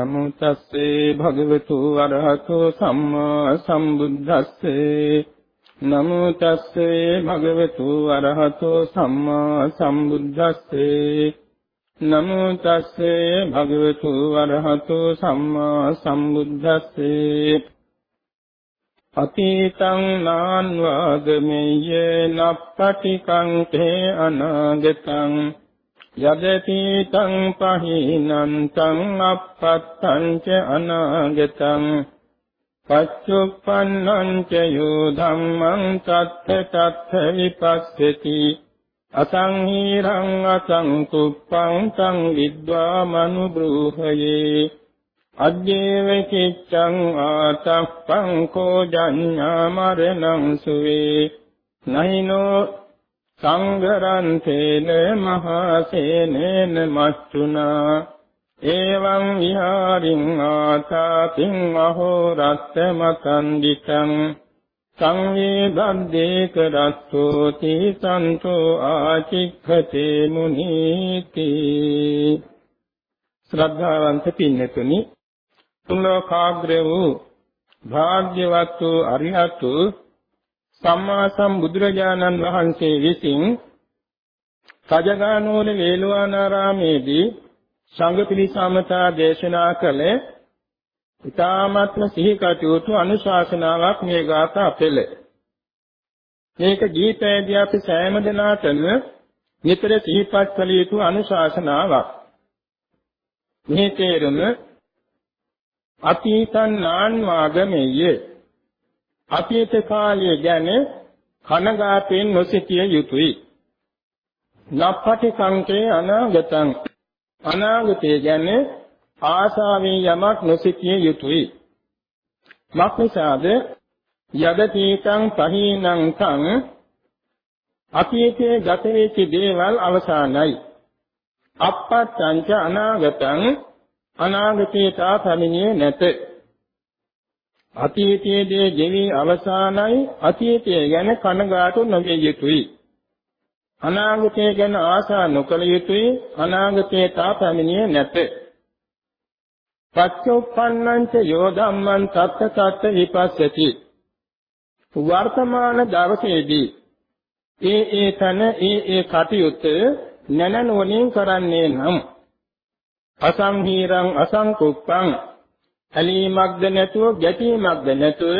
නමෝ තස්සේ භගවතු වරහතෝ සම්මා සම්බුද්දස්සේ. නමෝ තස්සේ භගවතු වරහතෝ සම්මා සම්බුද්දස්සේ. නමෝ තස්සේ භගවතු වරහතෝ සම්මා සම්බුද්දස්සේ. අතීතං නාන්වාගමෙය්‍ය නප්පටිකං තේ අනාගතං යදති තං පහිනං තං අපත්තං ච අනාගතං පච්චුප්පන්නං ච යෝ ධම්මං තත්ථ තත්ථ විපස්සති අසංහීරං අසංකුප්පං තං විද්වා මනුබ්‍රූහයේ අද්දේව කිච්ඡං ආතප්පං කෝ ජඤ්ඤා මරණං සුවේ නහිනෝ සංඝරන්තේන මහසේනේන මච්චුනා එවං විහාරින් ආතාපින් අහෝ රත්ත මතන්දිතං සංවේදද්දේ කරස්සෝති සන්තෝ ආචික්ඛතේ මුනීති ශ්‍රද්ධාවන්ත පින්නතුනි තුන්ලෝකාග්‍ර වූ භාග්‍යවත් වූ අරිහතු සම්මා සම්බුදුරජාණන් වහන්සේ විසින් සජගානෝල වේළුවනාරාමේදී සංඝ පිළිසමතා දේශනා කළ ඊ타මත්ම සිහි කටයුතු අනුශාසනාවක් මේ ගාථා පෙළ. මේක ගීතයේදී අපි සෑම දිනාටම නිතර සිහිපත් කළ යුතු අනුශාසනාවක්. මේ තේරුම අතීතං නාන් වාගමෙය්‍ය අතීත කාලය ගැන කනගාටුවෙන් නොසිතිය යුතුය. නප්පටි කංකේ අනාගතං අනාගතය ගැන ආශාවෙන් යමක් නොසිතිය යුතුය. මක්නිසාද යදතීතං පහීනං තං අතීතයේ ගත වෙච්ච දේවල් අවසానයි. අප්පත්තංච අනාගතං අනාගතයට පැමිණියේ නැත. අතීතයේදී ගෙවි අවසానයි අතීතය ගැන කනගාටු නොවිය යුතුයි. අනාගතය ගැන ආශා නොකළ යුතුයි අනාගතේ තා පැමිණියේ නැත. පච්චුප්පන්නංච යෝ ධම්මං තත්ත තත්ත විපස්සති. වර්තමාන දවසේදී ඒ ඒ තන ඒ ඒ කටයුත්ත නැනනුවණින් කරන්නේ නම් අසංහීරං අසංකුප්පං ඇලීමක්ද නැතුව ගැටීමක්ද නැතුව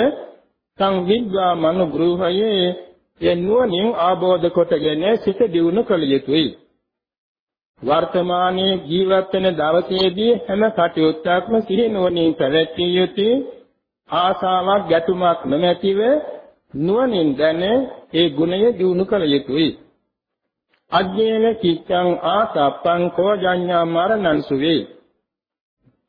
සංවිද්වා මනුග්‍රහයේ ඒ නුවණින් ආબોධ කොටගෙන සිත දියුණු කළ යුතුයි. වර්තමානයේ ජීවත් වෙන දවසේදී හැම කටයුත්තක්ම සිහි නුවණින් පැවැත්විය යුතුයි. ආසාවක් ගැටුමක් නොමැතිව නුවණින් දැන ඒ ගුණය දියුණු කළ යුතුයි. අධ්‍යයන කිච්ඡං ආසප්පං කෝජඤ්ඤා මරණං සුවේ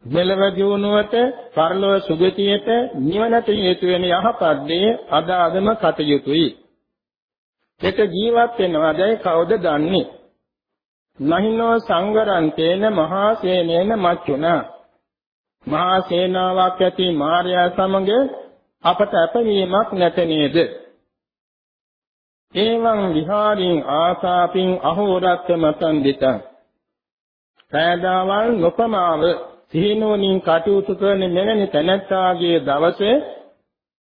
මෙලව දියුණුවට, පරලොව සුගතියට, නිවනට හේතු වෙන යහපත් දේ අද අදම කටයුතුයි. එක ජීවත් වෙනවදයි කවුද දන්නේ? නහිනෝ සංගරන්තේන මහා සේනේන මච්චුනා. මහා සේනාවක් ඇති මාර්යා සමග අපට අපවීමක් නැත නේද? එවං විහාරින් ආසාපින් අහෝරත්ත මතන් දිතං. පෑදාවල් නොපමාව සිහිනුවණින් කටයුතු කරන මෙවැනි තැනැත්තාගේ දවසේ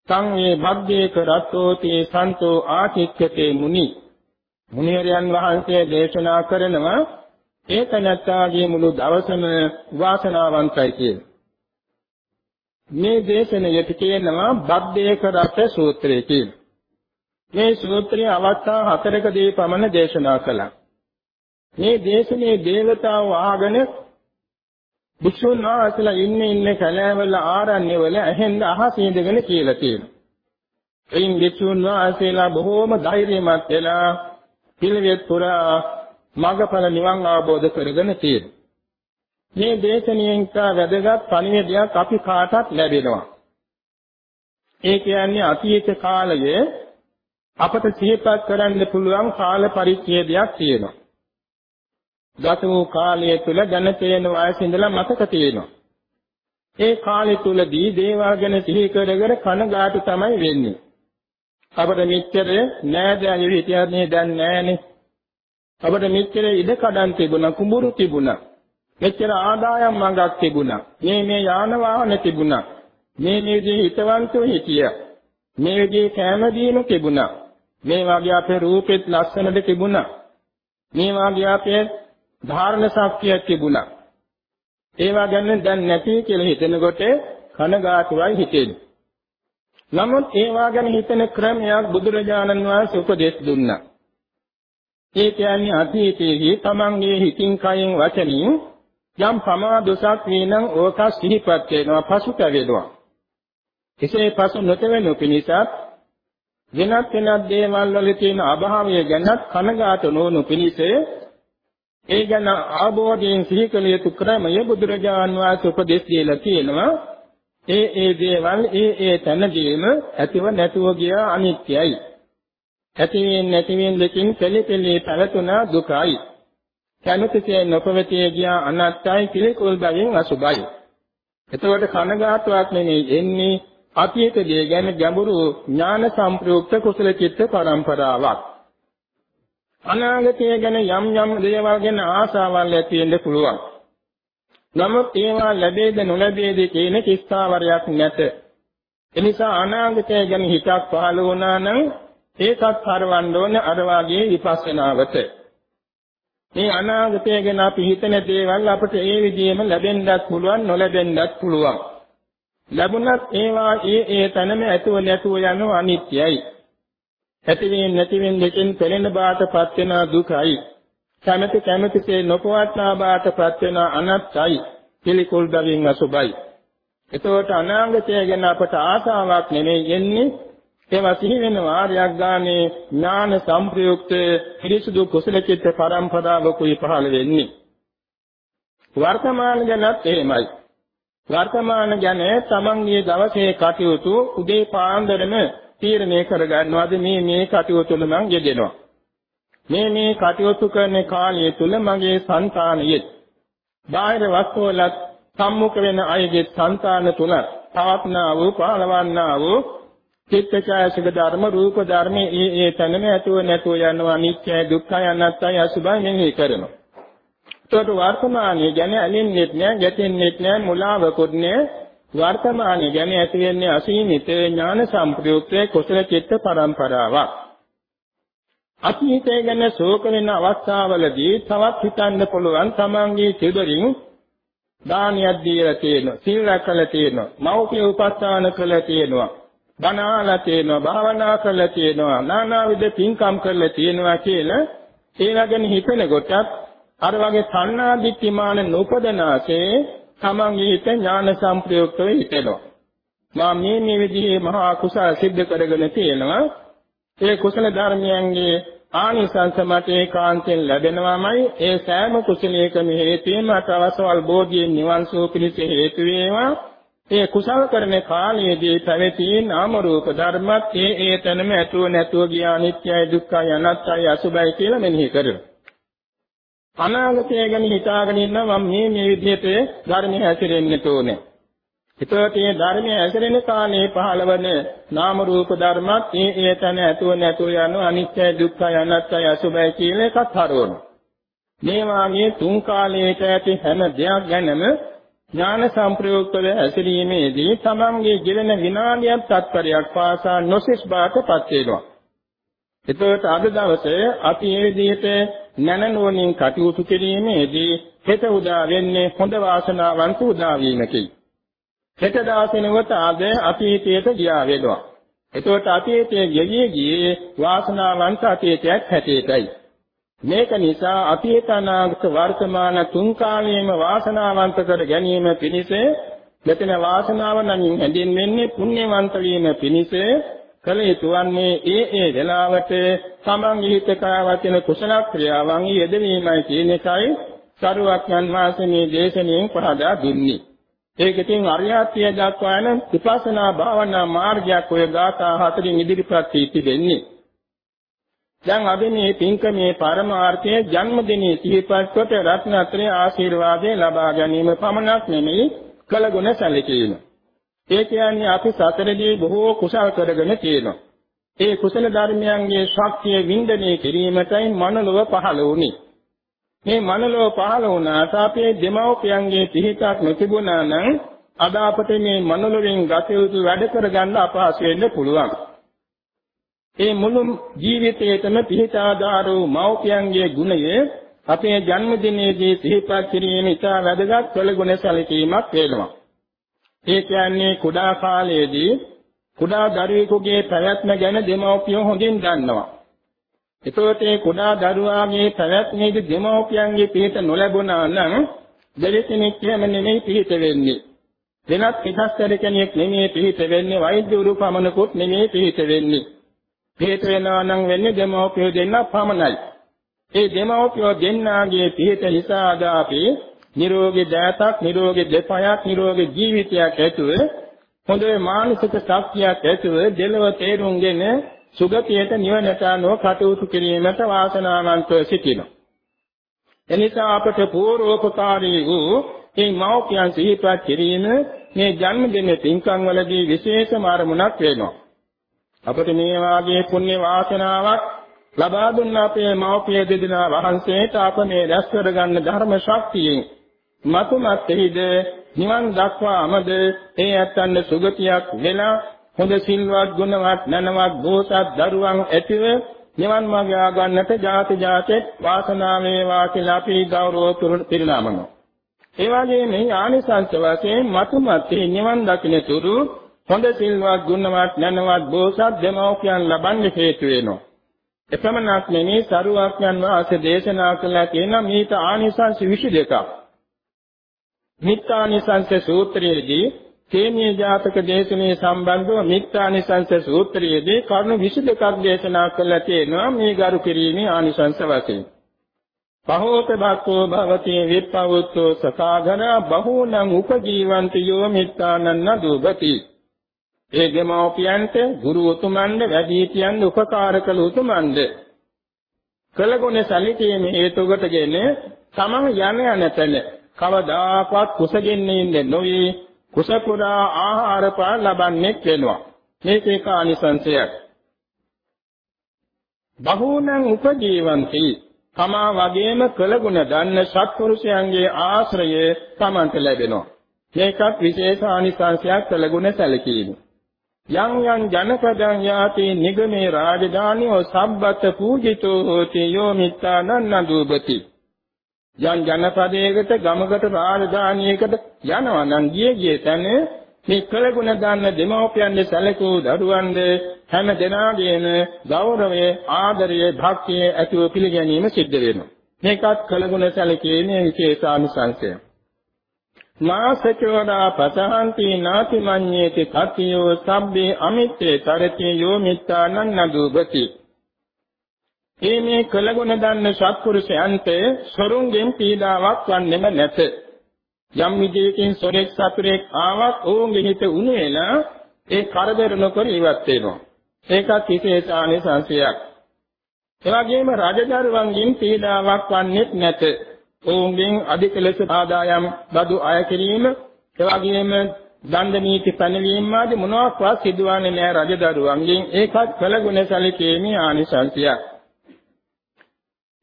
සංවේ භග්ගේක රත්තෝති සන්තෝ ආචික්කතේ මුනි මුනිවරයන් වහන්සේ දේශනා කරනවා ඒ තැනැත්තාගේ මුළු දවසම වාසනාවන්තයි කියලා. මේ දේශනයට කියනවා බද්දේක රත් සූත්‍රය කියලා. මේ සූත්‍රය අවස්ථා හතරකදී පමණ දේශනා කළා. මේ දේශනේ දේවතාව ආගෙන භික්ෂුන් වහන්සේලා ඉන්නේ ඉන්නේ කැලෑවල ආරණ්‍යවල ඇහෙන් අහස ඉඳගෙන කියලා තියෙනවා. එයින් භික්ෂුන් වහන්සේලා බොහෝම ධෛර්යමත් වෙලා පිළිවෙත් පුරා මඟඵල නිවන් අවබෝධ කරගෙන තියෙනවා. මේ දේශනියෙන් කා වැදගත් පණිවිඩයක් අපි කාටත් ලැබෙනවා. ඒ කියන්නේ අතීත කාලයේ අපට සිහිපත් කරන්න පුළුවන් කාල පරිච්ඡේදයක් තියෙනවා. ගත වූ කාලය තුල දැන තේන වයස ඉඳලා මතක තියෙනවා. ඒ කාලය තුලදී දේවල් ගැන සිහි කරගෙන කනගාටු තමයි වෙන්නේ. අපිට මෙච්චර නෑදෑයෝ හිටියන්නේ දැන් නෑනේ. අපිට මෙච්චර ඉඩ කඩන් තිබුණා කුඹුරු තිබුණා. මෙච්චර ආදායම් මඟක් තිබුණා. මේ මේ යාන වාහන තිබුණා. මේ මේ විදිහේ හිතවන්තෝ හිටියා. මේ විදිහේ කැම දීම තිබුණා. මේ වගේ අපේ රූපෙත් ලස්සනද තිබුණා. මේ වගේ අපේ ධාරණ ශක්තියක් තිබුණා. ඒවා ගැන දැන් නැති කියලා හිතනකොට කනගාටුවයි හිතෙන්නේ. නමුත් ඒවා ගැන හිතන ක්‍රමයක් බුදුරජාණන් වහන්සේ උපදෙස් දුන්නා. ඒ කියන්නේ අතීතයේදී තමන්ගේ හිතින් කයින් වචනින් යම් ප්‍රමාදොසක් වේනම් ඕක සිහිපත් වෙනවා පසුතැවෙනවා. එසේ පසු නොතෙවෙනු පිණිසත් වෙනත් වෙනත් දේවල් වල තියෙන අභාවය ගැනත් කනගාටු නොවනු පිණිස ඒ ගැන ආબોධයෙන් සිහි කළ යුතු ක්‍රමය බුදුරජාන් වහන්සේ උපදෙස් දීලා තියෙනවා. ඒ ඒ දේවල් ඒ ඒ තැනදීම ඇතිව නැතුව ගිය අනිත්‍යයි. ඇතිවෙන් නැතිවෙන් දෙකින් පෙළපෙළේ පැවතුනා දුකයි. කැමැතිසේ නොපවතිය ගිය අනත්තයි පිළිකුල් බැවින් අසුබයි. එතකොට කනගාටුවක් නෙමෙයි එන්නේ අතීත දේ ගැන ගැඹුරු ඥාන සම්ප්‍රයුක්ත කුසල චිත්ත පරම්පරාවක්. අනාගතය ගැන යම් යම් දේවල් ගැන ආසාවල් ඇති වෙන්න පුළුවන්. නමුත් ඒවා ලැබෙද නොලැබෙද කියන කිස්තාවරයක් නැත. එනිසා අනාගතය ගැන හිතක් පහළ වුණා නම් ඒකත් හරවන්න ඕනේ අර වාගේ විපස්සනාවට. මේ අනාගතය ගැන අපි හිතන දේවල් අපට ඒ විදිහම ලැබෙන්නත් පුළුවන් නොලැබෙන්නත් පුළුවන්. ලැබුණත් ඒවා ඒ ඒ තැනම ඇතුව නැතුව යන අනිත්‍යයි. ඇතිවෙන් නැතිවෙන් දෙකෙන් පෙළෙන බාටපත් වෙන දුකයි. කැමැති කැමැතිසේ නොපවත්නා බාටපත් වෙන අනත්තයි. පිළිකුල් දවින් අසුබයි. එතකොට අනාගතය ගැන අපට ආසාවක් නෙමෙයි එන්නේ ඒවා සිහි වෙන වාරයක් ගානේ ඥාන සංප්‍රයුක්ත පිරිසුදු කුසල චිත්ත පරම්පරාවකුයි පහළ වෙන්නේ. වර්තමාන ගැනත් එහෙමයි. වර්තමාන ගැන තමන්ගේ දවසේ කටයුතු උදේ පාන්දරම තීරණය කරගන්නවාද මේ මේ කටයුතු තුළ මම යෙදෙනවා. මේ මේ කටයුතු කරන කාලය තුළ මගේ సంతානයේ බාහිර වස්තුවලත් සම්මුඛ වෙන අයගේ సంతාන තුල පවත්නා වූ පාලවන්නා වූ චිත්තචෛසික ධර්ම රූප ධර්ම ඒ ඒ තැනම ඇතුව නැතුව යනවා නිත්‍යයි දුක්ඛයි අනාත්තයි අසුභයි මෙහි කරනවා. ඒකට වර්තමානයේ ගැන ඇලෙන්නෙත් නෑ ගැටෙන්නෙත් නෑ මුලාවකුත් නෑ වර්තමානයේ ගැන ඇති වෙන්නේ අසීමිත ඥාන සම්ප්‍රයුක්තේ කුසල චිත්ත පරම්පරාවක්. අතීතය ගැන ශෝක වෙන අවස්ථාවලදී තවත් හිතන්න පුළුවන් තමන්ගේ සිදුරින් දානියක් දීලා තියෙනවා, සීල රැකලා තියෙනවා, මෞඛ්‍ය උපස්ථාන කළා තියෙනවා, බණාලා තියෙනවා, භාවනා කළා තියෙනවා, নানাවිද පින්කම් කළා තියෙනවා කියලා ඒවා ගැන හිතන කොටත් අර වගේ සන්නාදිට්ඨිමාන නූපදනාසේ තමන්ගේ හිත ඥාන සංප්‍රයුක්තව හිතෙනවා. මා මේ මේ විදිහේ මහා කුසල සිද්ධ කරගෙන තියෙනවා. ඒ කුසල ධර්මයන්ගේ ආනිසංස මත ඒකාන්තයෙන් ලැබෙනවාමයි ඒ සෑම කුසලයකම හේතුවෙන් මට අවසවල් බෝධියෙන් නිවන් සුව පිණිස හේතු වේවා. ඒ කුසල කරන කාලයේදී පැවති නාම රූප ධර්මත් ඒ ඒ තැනම ඇතුව නැතුව ගිය අනිත්‍යයි දුක්ඛයි අනාත්තයි අසුභයි කියලා මෙනෙහි කරනවා. අනාගතය ගැන හිතාගෙන ඉන්නවා මම මේ මේ විදිහට ධර්මයේ හැසිරෙන්න ඕනේ. එතකොට මේ ධර්මයේ හැසිරෙන කාලේ පහළවන නාම රූප ධර්මත් ඒ ඒ තැන ඇතුව නැතුව යන අනිත්‍ය දුක්ඛ අනාත්මය අසුභය කියන එකත් හරවනවා. මේ වාගේ තුන් කාලයකට ඇති හැම දෙයක් ගැනම ඥාන සංප්‍රයුක්තව හැසිරීමේදී තමන්ගේ ජීවන විනාඩියක් තත්පරයක් පාසා නොසිස් බාටපත් වෙනවා. එතකොට අද දවසේ අපි මේ විදිහට නැනනුවණින් කටයුතු කිරීමේදී හෙට උදා වෙන්නේ හොඳ වාසනාවන්ත උදා වීමකයි. හෙට දාසෙනවත ආද අතීතයට ගියා වෙනවා. එතකොට අතීතයේ ගෙවි ගියේ වාසනාවන්ත අතීතයක් හැටියටයි. මේක නිසා අතීත අනාගත වර්තමාන තුන් කාලයේම වාසනාවන්ත කර ගැනීම පිණිස මෙතන වාසනාව නම් හැඳින්වෙන්නේ පුණ්‍යවන්ත වීම පිණිස කළ යුතු වන්නේ ඒ ඒ වෙලාවට තමන්ගේ හිත කය වචන කුසල ක්‍රියාවන් යෙදවීමයි කියන එකයි සරුවක්යන් වහන්සේ මේ දේශනාවෙන් පහදා දුන්නේ. ඒක ඉතින් අරියාත්‍ය දක්වාන විපස්සනා භාවනා මාර්ගයක් ඔය ගාථා හතරින් ඉදිරිපත් වී තිබෙන්නේ. දැන් අපි මේ පින්කමේ පරමාර්ථය ජන්මදිනයේ සිහිපත් කොට රත්නත්‍රයේ ආශිර්වාදය ලබා ගැනීම පමණක් නෙමෙයි කළගුණ සැලකීම. ඒ කියන්නේ අපි සතරදී බොහෝ කුසල් කරගෙන තියෙනවා. ඒ කුසල ධර්මයන්ගේ ශක්තිය වින්දනය කිරීමටයි මනලව පහළ වුනේ. මේ මනලව පහළ වුණාට අපේ දෙමව්පියන්ගේ පිහිටක් නොතිබුණා නම් අද අපට මේ මනලෙන් ගත යුතු වැඩ කරගන්න අපහසු වෙන්න පුළුවන්. ඒ මුළු ජීවිතයේතම පිහිටාදාර වූ මව්පියන්ගේ ගුණය අපේ ජන්මදිනයේදී සිහිපත් කිරීම ඉතා වැදගත් කළගුණ සැලකීමක් වෙනවා. ඒ කියන්නේ කුඩා කාලයේදී කුඩා දරුවෙකුගේ පැවැත්ම ගැන දෙමව්පියෝ හොඳින් දන්නවා. එතකොට මේ කුඩා දරුවාගේ පැවැත්මේදී දෙමව්පියන්ගේ පිහිට නොලැබුණා නම් දෙලෙසෙනෙක් එහෙම නෙමෙයි පිහිට වෙන්නේ. වෙනත් පිටස්තර කෙනෙක් නෙමෙයි පිහිට වෙන්නේ වෛද්‍යවරු පමණකුත් නෙමෙයි පිහිට වෙන්නේ. පිහිට වෙනවා නම් වෙන්නේ දෙමව්පියෝ දෙන්න පමණයි. ඒ දෙමව්පියෝ දෙන්නාගේ පිහිට නිසා අද අපි නිරෝගී දෑතක්, නිරෝගී දෙපයක්, නිරෝගී ජීවිතයක් ඇතුව හොඳ මානසික ශක්තියක් ඇතුව දෙලව තේරුම්ගෙන සුගතියට නිවනට අනුව කටයුතු කිරීමට වාසනාවන්තව සිටිනවා. එනිසා අපට පූර්වෝපකාරී වූ මේ මෞඛ්‍යයන් සිහිපත් කිරීම මේ ජන්මදින පින්කම් වලදී විශේෂම අරමුණක් වෙනවා. අපට මේ වාගේ පුණ්‍ය වාසනාවක් ලබා දුන්න අපේ මෞපිය දෙදෙනා වහන්සේට අප මේ රැස් කරගන්න ධර්ම ශක්තියෙන් මතුමත්ෙහිද නිවන් දක්වාමද ඒ ඇත්තන්ද සුගතියක් වෙලා හොඳ සිල්වත් ගුණවත් නැනවත් බෝසත් දරුවන් ඇතිව නිවන් මාර්ගය ආගන්නට ජාති ජාතෙත් වාසනාව වේවා කියලා අපි ගෞරව පිරිනමනවා. ඒ වගේම මේ ආනිසංස වශයෙන් මතුමත්ෙහි නිවන් දකින්න තුරු හොඳ සිල්වත් ගුණවත් නැනවත් බෝසත් දෙමෝපියන් ලබන්න හේතු වෙනවා. එපමණක් නෙමේ සරුවාඥන් වහන්සේ දේශනා කළා කියන මේත ආනිසංස 22ක්. මිත්‍යානිසංස සූත්‍රයේදී තේමී ජාතක දේශනේ සම්බන්ධව මිත්‍යානිසංස සූත්‍රයේදී කරුණු 22ක් දේශනා කළා තියෙනවා මේ ගරු කිරීමේ ආනිසංස වශයෙන්. පහෝත භක්ඛෝ භවති විප්පවුත්තෝ සකාඝන බහූනං උපජීවන්ති යෝ මිත්‍යානන්න දුබති ඒ දෙමෝපියන්ට ගුරු උතුමන්ද වැඩිහිටියන් උපකාර කළ උතුමන්ද කළගුණ සැලකීම හේතු කොටගෙන තමන් යන යන තැන කවදාකවත් කුසගින්නේ ඉන්නේ නොවේ. කුසපුරා ආහාර පාන ලබන්නේ වෙනවා. මේක ඒක ආනිසංසයක් බහූනං උපජීවಂತಿ. තමා වගේම කළගුණ දන්න සත්පුරුෂයන්ගේ ආශ්‍රය තමන්ට ලැබෙනවා. මේකත් විශේෂ ආනිසංසයක් කළගුණ සැලකීම. යං යං ජනපදං යාති නිගමේ රාජධානියෝ සම්බත පූජිතෝ හෝති යෝ මිත්තානන්න දුබති යං ජනපදයකට ගමකට රාජධානියකට යනවා නම් ගියේ ගියේ තැන මේ කළගුණ දාන්න දෙමෝපියන්ගේ සැලකූ දරුවන්ද හැම දෙනාගේම ගෞරවය ආදරය භක්තිය ඇතිව පිළිගැනීම සිද්ධ වෙනවා. මේකත් කළගුණ සැලකීමේ විශේෂානුසංශය. නාසචෝදා පතහන්ති නාති මඤ්ඤේති තතියෝ සබ්බේ අමිත්තේ තරති යෝ මිත්තානං නදුබති මේ කළගුණ දන්න සත්පුරුෂයන්ට සොරුන්ගෙන් පීඩාවක් වන්නෙම නැත. යම් විදියකින් සොරෙක් සතුරෙක් ආවත් ඔවුන්ගේ හිත උණු වෙලා ඒ කරදර නොකර ඉවත් වෙනවා. ඒකත් විශේෂානේ සංසයක් එවැගේම රජදරුවන්ගෙන් පීඩාවක් වන්නේත් නැත. ඔවුන්ගෙන් අධික ලෙස ආදායම් බදු අය කිරීම එවැගේම දණ්ඩ නීති පැනවීම ආදී මොනවාක්වත් සිදුවන්නේ නැහැ රජදරුවන්ගෙන්. ඒකත් කළගුණ සැලකීමේ ආනිසංසයක්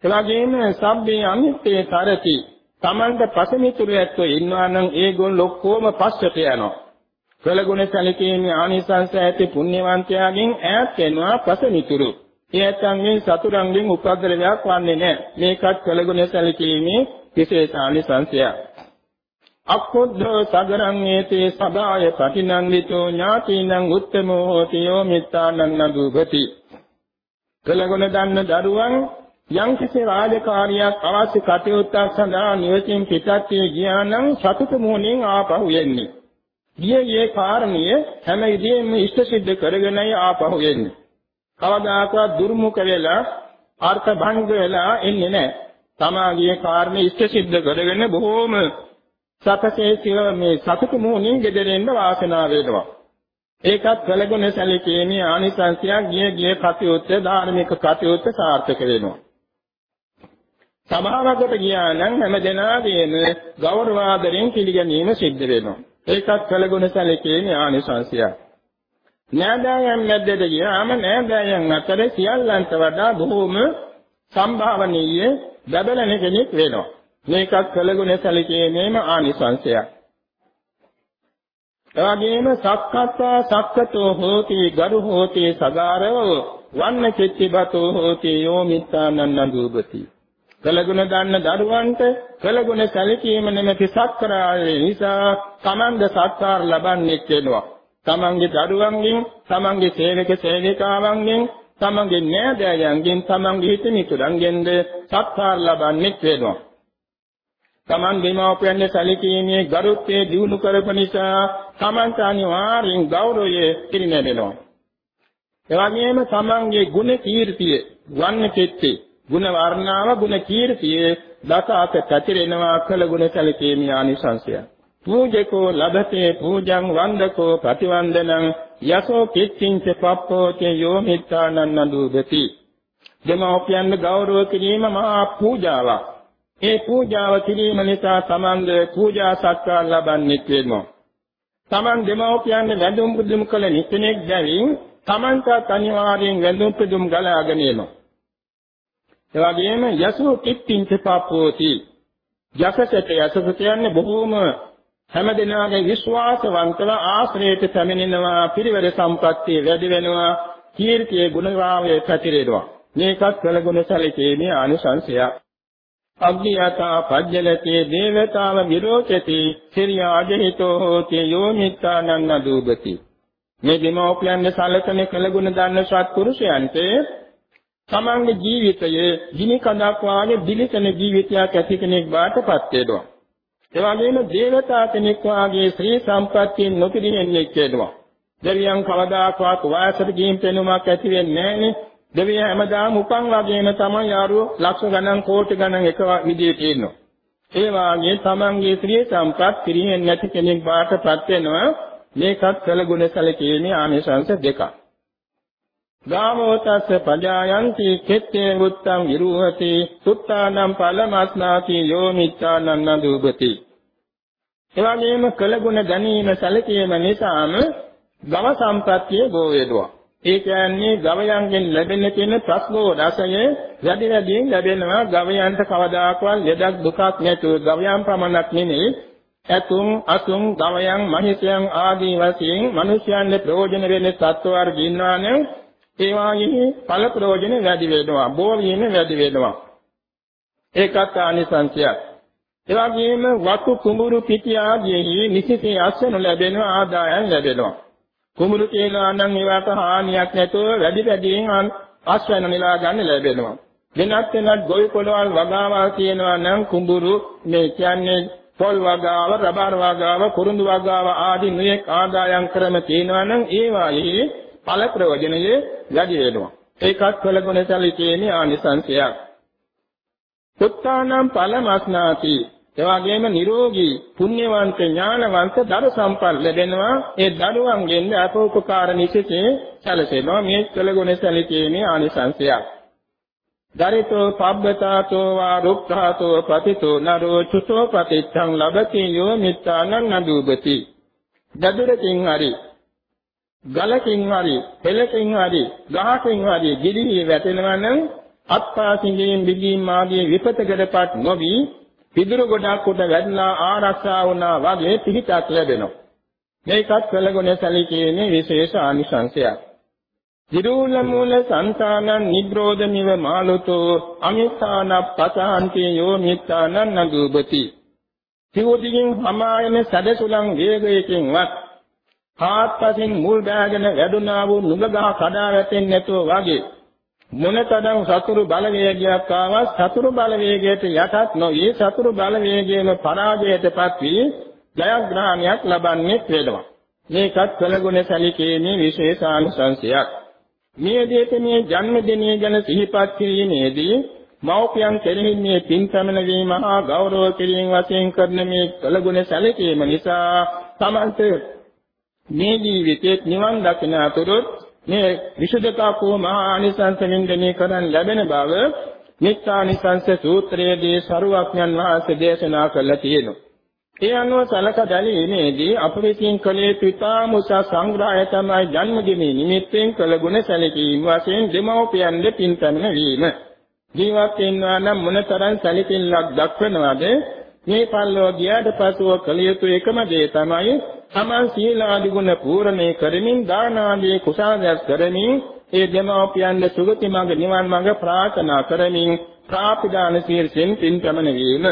එවැගේම සබ්බේ අනිත්තේ තරති Tamanta පසමිතුරු ඇත්තෝ ඉන්නවා නම් ඒගොල්ලෝ ඔක්කොම පස්සට යනවා කළගුණ සැලකීමේ ආනිසංස ඇති පුණ්‍යවන්තයාගෙන් ඈත් වෙනවා පසමිතුරු එයත්න්ගෙන් සතුරන්ගෙන් උපද්දලයක් වන්නේ නැහැ. මේකත් කළගුණ සැලකීමේ විශේෂානිසංශයක්. අක්ඛුද්ධෝ සගරං ඒතේ සබාය පටිනන්දිතෝ ඥාතිනං උත්තමෝ හෝති යෝ මිත්තානං නදුගති. කළගුණ දන්න දරුවන් යම් කිසි රාජකාරියක් අවශ්‍ය කටයුත්තක් සඳහා නිවසින් පිටත් වී ගියා නම් සතුට මොහොනින් ආපහු එන්නේ. ගිය ගියේ කාරණිය හැම ඉදීම ඉෂ්ට සිද්ධ කරගෙනයි ආපහු එන්නේ. කවදාකවත් දුර්මුඛ වෙලා අර්ථ භංග වෙලා එන්නේ නැහැ. තමාගේ කාරණේ ඉෂ්ට සිද්ධ කරගෙන බොහෝම සතසේ සිව මේ සතුටු මොහොනින් ගෙදරෙන්න වාසනාව වේදවා. ඒකත් කළගුණ සැලකීමේ ආනිසංසයක් ගිය ගිය කටයුත්ත ධාර්මික කටයුත්ත සාර්ථක වෙනවා. සභාවකට ගියා නම් හැම දෙනාගේම ගෞරව ආදරෙන් පිළිගැනීම සිද්ධ වෙනවා. ඒකත් කළගුණ සැලකීමේ ආනිසංසයක්. නෑදෑයන් මැද්දට ගියාම නෑදෑයන් අතර සියල්ලන්ට වඩා බොහෝම සම්භාවනීය බබලන කෙනෙක් වෙනවා. මේකත් කළගුණ සැලකීමේම ආනිසංසයක්. එවැගේම සක්කත්තා සක්කතෝ හෝති ගරු හෝති සගාරෝ වන්න චිත්තිබතෝ හෝති යෝමිත්තානන්න දූපති. කළගුණ දන්න දරුවන්ට කළගුණ සැලකීම නැමැති සත්කරාය නිසා තමන්ද සත්කාර ලබන්නේ වෙනවා. තමන්ගේ දරුවන්ගෙන්, තමන්ගේ සේවක සේවිකාවන්ගෙන්, තමන්ගේ නෑදෑයන්ගෙන්, තමන්ගේ හිතමිතුරන්ගෙන්ද සත්කාර ලබන්නේ වෙනවා. තමන් දෙමාපියන්ගේ සැලකීමේ ගරුත්වය දිනු කරපු නිසා තමන්ට අනිවාර්යෙන් ගෞරවය පිරිනැමෙනවා. එවැගේම තමන්ගේ ගුණ කීර්තිය වන්න කෙත්තේ ගුණ වර්ණාව ගුණ කීර්තිය දස අත පැතිරෙනවා කළ ගුණ සැලකීමේ ආනිසංසය. පූජකෝ ලබතේ පූජං වන්දකෝ ප්‍රතිවන්දනං යසෝ කිච්චින්ච පප්පෝචේ යෝ මිත්තානන්න දුදති. දෙමෝපියන් ගෞරව කිරීම මහා පූජාවක්. ඒ පූජාව කිරීම නිසා තමන්ද පූජා සත්කාර ලබන්නේ වෙනවා. තමන් දෙමෝපියන් වැඳුම් පුදුම් කළ නිතෙනෙක් බැවින් තමන්ට අනිවාර්යෙන් වැඳුම් පුදුම් ගලාගෙන එනවා. එවැගේම යසෝ කිත්තිංච පාපෝති යසසට යසස කියන්නේ බොහෝම හැමදෙනාගේ විශ්වාසවන්තව ආශ්‍රයයට පැමිණෙනවා පිරිවර සම්පත්තිය වැඩි වෙනවා කීර්තියේ ගුණභාවය පැතිරෙනවා. මේකත් කළගුණ සැලකීමේ ආනිසංශයක්. අග්නියතා පජ්ජලතේ දේවතාව විරෝචති සිරියාජහිතෝ හෝති යෝනිත්තානන්න දූපති. මේ දෙමෝපියන්ගේ සැලකෙන කළගුණ දන්න සත්පුරුෂයන්ට තමන්ගේ ජීවිතයේ ගිනි කඳක් වාගේ දිලිසෙන ජීවිතයක් ඇති කෙනෙක් බාටපත් වෙනවා. ඒ වගේම දේවතා කෙනෙක් වාගේ ශ්‍රී සම්පත්තියෙන් නොපිරිහෙන්නේ කියනවා. දෙවියන් කවදාකවත් වයසට ගිහින් පෙනුමක් ඇති වෙන්නේ නැහනේ. දෙවියන් හැමදාම උපන් වගේම තමයි යාරුව ලක්ෂ ගණන් කෝටි ගණන් එක විදිහට ඉන්නවා. ඒ වාගේ තමන්ගේ ශ්‍රී සම්පත් පිරිහෙන්නේ නැති කෙනෙක් බාටපත් වෙනවා. මේකත් කළ ගුණ සැලකීමේ ආනිසංස දෙකක්. ගාමෝතස්ස පජායන්ති කෙත්තේ මුත්තං විරුහති සුත්තානම් පලමස්නාති යෝමිච්ඡානන්න දුබති එවැගේම කළගුණ ගැනීම සැලකීම නිසාම ගව සම්පත්තිය බෝ වේදවා ඒ කියන්නේ ගවයන්ගෙන් ලැබෙන තියෙන ප්‍රස්නෝ රසය වැඩි වැඩියෙන් ලැබෙනවා. ගවයන්ට කවදාකවත් ලෙඩක් දුකක් නැතුව ගවයන් පමණක් නෙමෙයි. ඇතුම් අසුම් ගවයන් මහිතයන් ආදී වශයෙන් මිනිසයන්ගේ ප්‍රයෝජන වෙන සත්ව වර්ග ඉන්නවනේ ඒ වාගේ ඵල ප්‍රයෝජන වැඩි වෙනවා බෝ වීම වැඩි වෙනවා. ඒකත් ආනිසංසයක් ඒ වගේම වතු කුඹුරු පිටි ආදී නිසිතේ අස්වන ලැබෙන ආදායම් ලැබෙනවා. කුඹුරු කියලා නම් ඒවට හානියක් නැතුව වැඩි වැඩියෙන් අස්වැන්න නෙලා ගන්න ලැබෙනවා. වෙනත් වෙනත් ගොවි පොළවල් වගාවල් තියෙනවා නම් කුඹුරු මේ කියන්නේ පොල් වගාව රබර් වගාව කුරුඳු වගාව ආදී නොයෙක් ආදායම් ක්‍රම තියෙනවා නම් ඒවායේ ඵල ප්‍රයෝජනයේ වැඩි වෙනවා. ඒකත් කළගුණ සැලකීමේ ආනිසංසයක්. පුත්තානම් ඵලමස්නාති එවාගෙම නිරෝගී පුණ්‍යවන්ත ඥානවන්ත දරු සම්පත් ලැබෙනවා ඒ දරුවන්ගෙන් අපෝපකාර නිසිතේ සැලසෙනවා මේ කළගුණ සැලකීමේ ආනිසංසයක්. දරිතෝ පබ්බතාතෝ වා රුක්ඛාතෝ පතිතෝ නරෝ චුතෝ පතිච්ඡං ලබති යෝ මිත්තානං නදුබති. දදුරකින් හරි ගලකින් හරි පෙළකින් හරි ගහකින් හරි ගිලිහි වැටෙනවා නම් අත්පාසින්ගෙන් බිගීම් මාගේ විපතකටපත් නොවි පිදුරු ගොඩක් උඩ වැදලා ආරක්ෂා වුණා වගේ පිහිටක් ලැබෙනවා. මේකත් කළගුණ සැලකීමේ විශේෂ ආනිසංසයක් දිරූල මූල సంతානං නිබ්‍රෝධමිව මාලුතෝ අමිතාන පසහන්ති යෝ මිත්තානං නදුබති සිවුදින් හමායන සදසුලං වේගයකින්වත් හාත්පසින් මුල් බෑගෙන වැඩුණා වූ නුග ගහ කඩා වැටෙන්නේ නැතුව වගේ මොනතරම් සතුරු බලවේගයක් ආවත් සතුරු බලවේගයට යටත් නොවි සතුරු බලවේගයේම පරාජයටපත් වී ජයග්‍රහණයක් ලබන්නේ වෙනවා. මේකත් කළගුණ සැලකීමේ විශේෂානුසංශයක්. මේ දේතමේ ජන්මදිනය ගැන සිහිපත් කිරීමේදී මෞපියන් කෙරෙහි මේ පින් පැමිණීම හා ගෞරව කිරීම වශයෙන් කරන මේ කළගුණ සැලකීම නිසා තමන්ට මේ ජීවිතයේ නිවන් දකින අතුරුත් මේ විසුද්ධතාවෝ මහා ආනිසංස වින්දනය කරන් ලැබෙන බව නිත්‍යානිසංස සූත්‍රයේදී සරුවක්ඥන් වහන්සේ දේශනා කළා තියෙනවා. ඒ අනුව සලක බැලීමේදී අප විසින් කලේ පිතා මුසා සංග්‍රහය තමයි ජන්මදිනයේ නිමිත්තෙන් කළ ගුණ සැලකීම වශයෙන් දෙමව්පියන්ගේ පින් පැමිණීම. ජීවත් වෙනවා නම් මොනතරම් සැලකිල්ලක් දක්වනවද මේ පල්ලෝ ගියාට පසුව කළ යුතු එකම දේ තමයි තමන් සීලාදි ගුණ පූර්ණේ කරමින් දාන ආදී කුසාදයක් කරමින් ඒ දෙමව්පියන්ගේ සුගති මඟ නිවන් මඟ ප්‍රාර්ථනා කරමින් ප්‍රාපිදාන සීර්ෂෙන් පින් පැමිණීම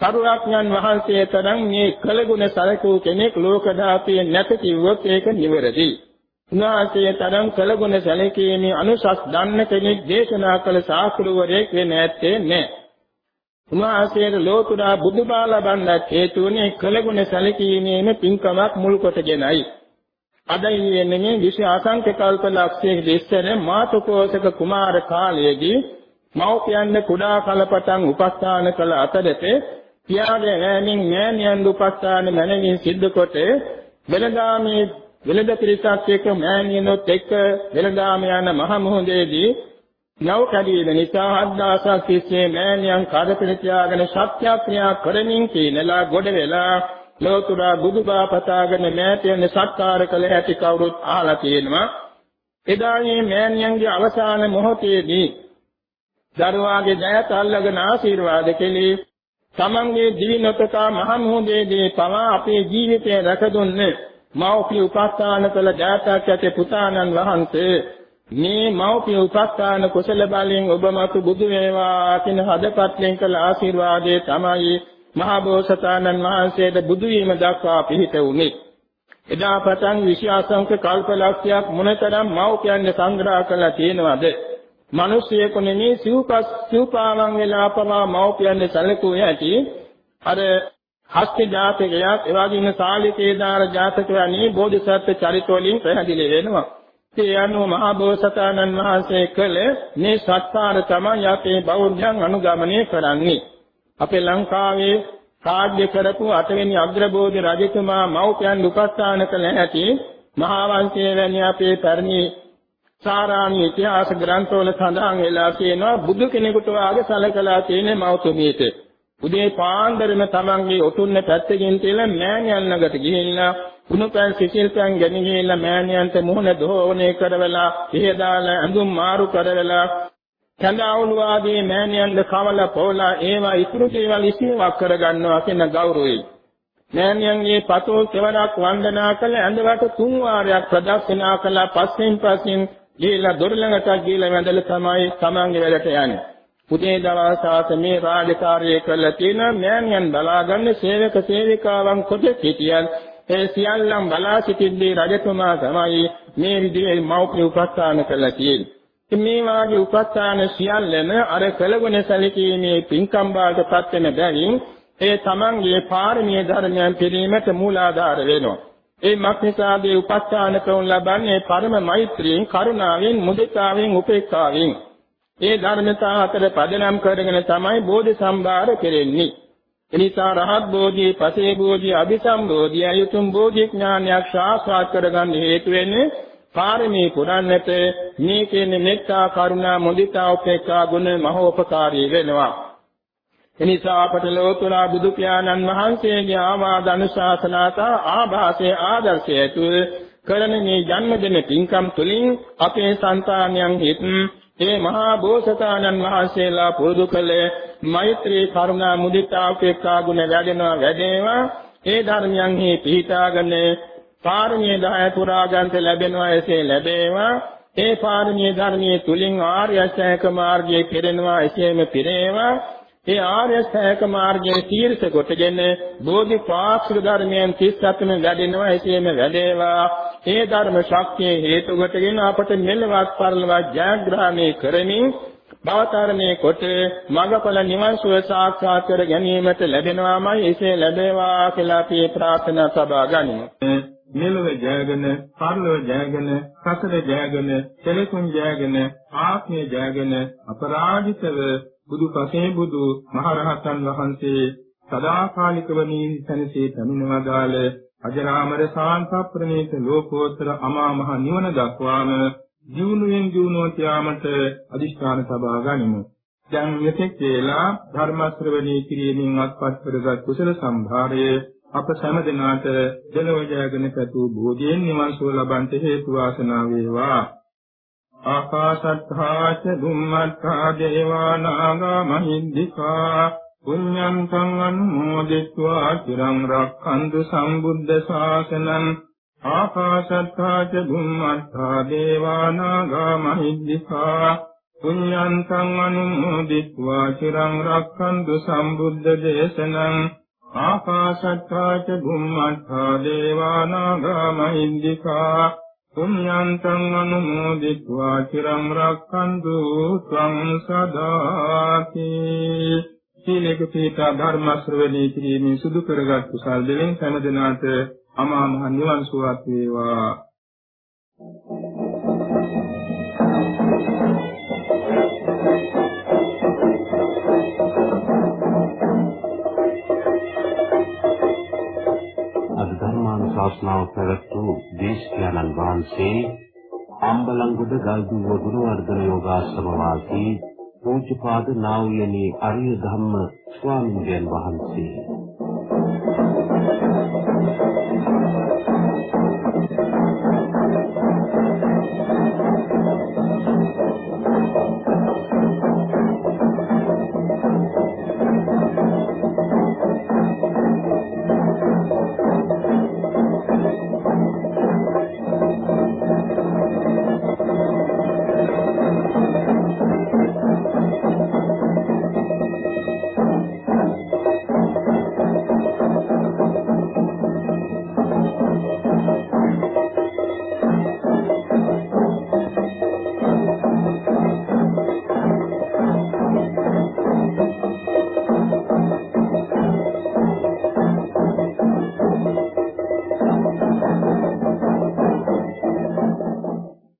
සරුවඥන් වහන්සේ තරම් මේ කළගුණ සැලකූ කෙනෙක් ලෝක ධාතුවේ නැත කිව්වොත් ඒක නිවැරදි. උන්වහන්සේ තරම් කළගුණ සැලකීමේ අනුසස් දන්න කෙනෙක් දේශනා කළ ශාස්ත්‍රවරයෙක් වෙන්නේ නැත්තේ නෑ. උන්වහන්සේට ලෝතුරා බුදුබා ලබන්නට හේතු වුණේ කළගුණ සැලකීමේම පින්කමක් මුල් කොටගෙනයි. අද ඉන්නේ විශේෂ අසංඛ්‍ය කල්ප ලක්ෂයක ඉස්සර මාතුකෝසක කුමාර කාලයේදී මෞපියන් කුඩා කලපතන් උපස්ථාන කළ අතරතේ පියාගේ ඈමින් මෑණියන් උපස්ථාන මැනවින් සිද්ධ කොට වෙනදාමේ වෙළඳ පිරිසක් එක්ක මෑණියනොත් එක්ක වෙළඳාම යන මහ මුහුදේදී නව කැඩීම නිසා හත්දාසක් තිස්සේ මෑණියන් කරපිට තියාගෙන සත්‍යක්‍රියා කරමින් කීනලා ගොඩ වෙලා ලෝතුරා බුදුබා පතාගෙන මෑතයන් සත්කාර කළ හැටි කවුරුත් අහලා තියෙනවා. එදා මේ මෑණියන්ගේ අවසාන මොහොතේදී දරුවාගේ දයත අල්ලගෙන ආශිර්වාද කෙලී තමන්ගේ දිවි නොතකා මහ මුහුදේදී පවා අපේ ජීවිතය රැකදුන්නේ මෞපිය උපස්ථාන කළ ජාතක ඇති පුතාණන් වහන්සේ මේ මෞපිය උපස්ථාන කුසල බලයෙන් ඔබ මතු බුදු වේවා කියන හදපත්ලෙන් කළ ආශිර්වාදයේ තමයි මහා බෝසතාණන් වහන්සේට බුදු වීම දක්වා පිහිට වුනේ එදා පටන් විශ්වාසංක කල්පලක්ෂයක් මොනතරම් මෞපියන්ගේ සංග්‍රහ කළා තියෙනවද මිනිසියෙකු නෙමේ සිව්පස් සිව්පාවන් වෙලා පවා මව්පියන්ගේ සැලකුව ඇති අර හස්ති ජාතකයක් එවාගින් සාලිකේදාර ජාතකය අනේ බෝධිසත්ව චරිත වලින් පැහැදිලි වෙනවා. ඒ අනුව මහා බෝසතාණන් වහන්සේ කළ මේ සත්කාර තමයි අපේ බෞද්ධයන් අනුගමනය කරන්නේ. අපේ ලංකාවේ කාර්ය කරපු අටවෙනි අග්‍රබෝධි රජතුමා මව්පියන් උපස්ථාන කළ හැටි මහා වංශයේ වැනි අපේ පැරණි සාරාණී ඉතිහාස ග්‍රන්ථවල සඳහන් වෙලා තියෙනවා බුදු කෙනෙකුට වාගේ සැලකලා තියෙන මෞතුමියට. උදේ පාන්දරම තමන්ගේ ඔටුන්න පැත්තකින් තියලා මෑණියන් ළඟට ගිහිල්ලා කුණුපැන් සිසිල්පැන් ගෙන ගිහිල්ලා මෑණියන්ට මුහුණ දෝවණේ කරවලා ඉහදාලා ඇඳුම් මාරු කරවලා කඳාවුළු ආදී මෑණියන්ද කවල පොලා ඒවා ඉතුරු දේවල් ඉසිවක් කරගන්නවා කියන ගෞරවයයි. මෑණියන්ගේ පතෝ කෙවරක් වන්දනා කළ ඇඳවට තුන් වාරයක් ප්‍රදක්ෂිනා කළා පස්සෙන් පස්සෙන් ගිහිල්ලා දොර ළඟට ගිහිල්ලා වැඳලා තමයි තමන්ගේ වැඩට යන්නේ. පුතේ දවස් ආසමේ රාජකාරිය කළා තියෙන මෑණියන් බලාගන්න සේවක සේවිකාවන් කොට සිටියන් ඒ සියල්ලන් බලා සිටින්නේ රජතුමා තමයි මේ විදිහේ මෞඛ්‍ය උපස්ථාන කළා තියෙන්නේ. මේ වාගේ උපස්ථාන සියල්ලම අර කළගුණ සැලකීමේ පින්කම් බාටපත් වෙන බැවින් ඒ තමන්ගේ පාරමී ධර්මයන් පිළිමට මූලාධාර වෙනවා. ඒ මක්නිසාගේ උපස්ථාන කරන ලබන්නේ පරම මෛත්‍රියෙන් කරුණාවෙන් මුදිතාවෙන් උපේක්ඛාවෙන් ඒ ධර්මතා අතර පදනම් කරගෙන තමයි බෝධි සම්භාර කෙරෙන්නේ. එනිසා රහත් බෝධියේ පසේ බෝධිය අභිසම්බෝධිය යතුම් බෝධි ඥානයක් සාක්ෂාත් කරගන්න හේතු වෙන්නේ පාරමී පුරන්නට මේ කියන්නේ මෙත්තා කරුණා මුදිතා උපේක්ඛා ගුණ මහෝපකාරී වෙනවා. එනිසා අපට ලෝතුරා බුදු පියාණන් වහන්සේගේ ආවාද අනුශාසනාතා ආభాසයේ ආදර්ශය තුළ කරන මේ ජන්මදින පින්කම් තුළින් අපේ సంతානයන් හිත් ඒ මහා බෝසතාණන් වහන්සේලා පුරුදු කළ මෛත්‍රී කරුණා මුදිතා උපේක්ඛා ගුණ වැඩෙනවා වැඩේවා. ඒ ධර්මයන්හි පිහිටාගෙන පාරමී දහය පුරා ගන්නට ලැබෙනවා එසේ ලැබේවා. ඒ පාරමී ධර්මයේ තුලින් ආර්ය අෂ්ටාංග මාර්ගයේ පිරෙනවා එසේම පිරේවා. ඒ ආර්ය ශ්‍රේක මාර්ගයේ තීර්ථ කොටගෙන බෝධිපාක්ෂික ධර්මයන් 37ම වැඩෙනවා එසේම වැඩේවා ඒ ධර්ම ශක්තිය හේතු කොටගෙන අපට මෙලවත් පරලවත් ජයග්‍රහණය කරමින් භවතරණේ කොට මඟඵල නිවන් සුව සාක්ෂාත් කර ගැනීමට ලැබෙනවාමයි එසේ ලැබේවා කියලා අපි ප්‍රාර්ථනා සබා ගනිමු. මෙලොව ජයගෙන, පරලොව ජයගෙන, සසර ජයගෙන, සෙලසුන් ජයගෙන, ආත්මය ජයගෙන අපරාජිතව බුදු පසේ බුදු මහරහතන් වහන්සේ සදාකාලිකව නිසනසේ පැමිණවදාළ අජරාමර සාන්ත ප්‍රණීත ලෝකෝත්තර අමා මහ නිවන දක්වාම ජීවුණුවෙන් ජීවුණුවට යාමට අදිෂ්ඨාන සබා ගනිමු. දැන් මෙතෙක් වේලා ධර්ම ශ්‍රවණී කිරීමෙන් අත්පත් කරගත් කුසල සම්භාරයේ අප සෑම දිනාට දෙලොව ජයගෙන පැතු බෝධියෙන් නිවන් සුව ලබන්ට හේතු වාසනා වේවා. ආකාශත්ථාච බුම්මත්ථා දේවා නාග මහින්దికා පුඤ්ඤං සං අනුමෝදිत्वा চিරං රක්ඛන්තු සම්බුද්ධ ශාසනං ආකාශත්ථාච බුම්මත්ථා දේවා නාග මහින්దికා පුඤ්ඤං සං අනුමෝදිत्वा চিරං රක්ඛන්තු සම්බුද්ධ දේශනං ආකාශත්ථාච බුම්මත්ථා දේවා නාග මහින්దికා පුඤ්ඤාන්තං අනුමෝදිत्वा චිරං රක්ඛන්තු ත්වං සදාති. සීලක පිට ධර්ම ශ්‍රවණය කිරීමෙන් සුදු කරගත් කුසල් දෙලෙන් සෑම දිනාට අමා මහ නිවන් සුවපත් වේවා. ධර්මානුශාසනාව පැවැත් වූ දේශකයන්න් වහන්සේ අම්බලන්ගොඩ ගල්දුව ගුණවර්ධන යෝගාශ්‍රම වාසී පූජ්‍යපාද නා වූ යනි අරිය ධම්ම ස්වාමීන් වහන්සේ.